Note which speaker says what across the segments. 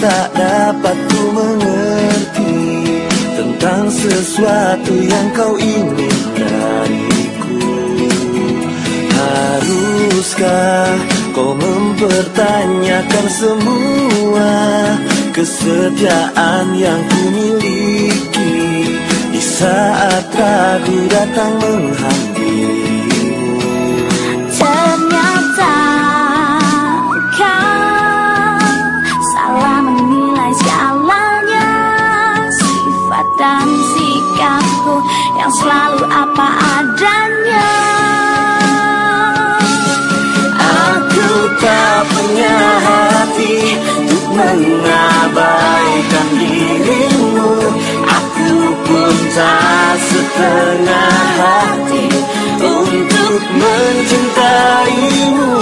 Speaker 1: tak dapat ku mengerti Tentang sesuatu yang kau ingin dariku. Haruskah kau mempertanyakan semua Kesetiaan yang ku miliki Di saat ragu datang menghampiri
Speaker 2: dan sikapku yang selalu apa adanya.
Speaker 1: Aku tak punya hati untuk mengabaikan dirimu. Aku pun tak setengah hati untuk mencintaimu.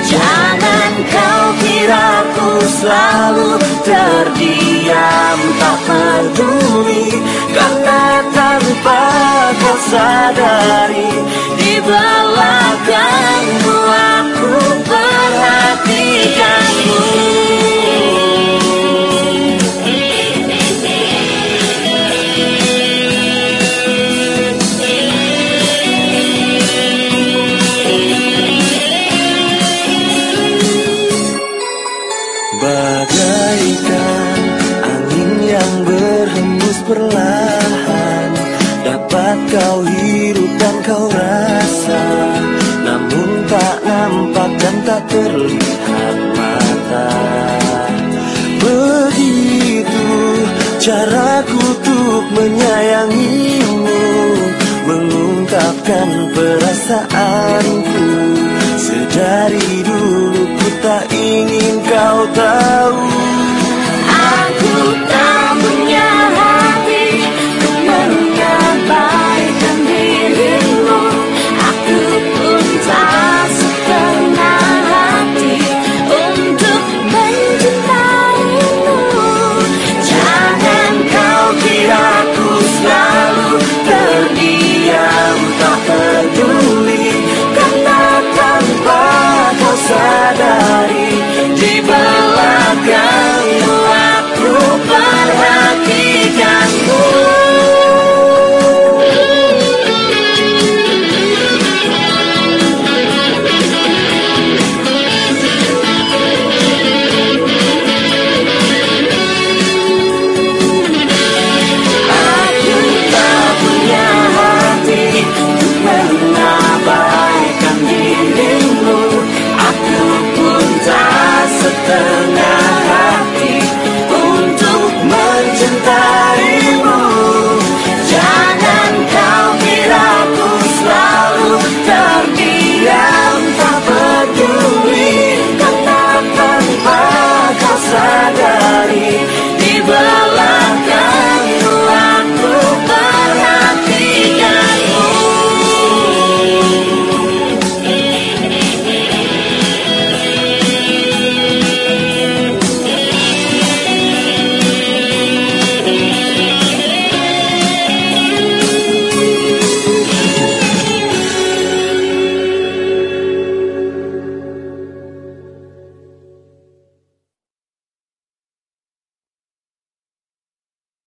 Speaker 1: Jangan kau kira ku selalu terdiam perlahan. Dapat kau hirup dan kau rasa Namun tak nampak dan tak terlihat mata. Begitu caraku untuk menyayangimu Mengungkapkan perasaanku. Sedari dulu ku tak ingin kau tahu and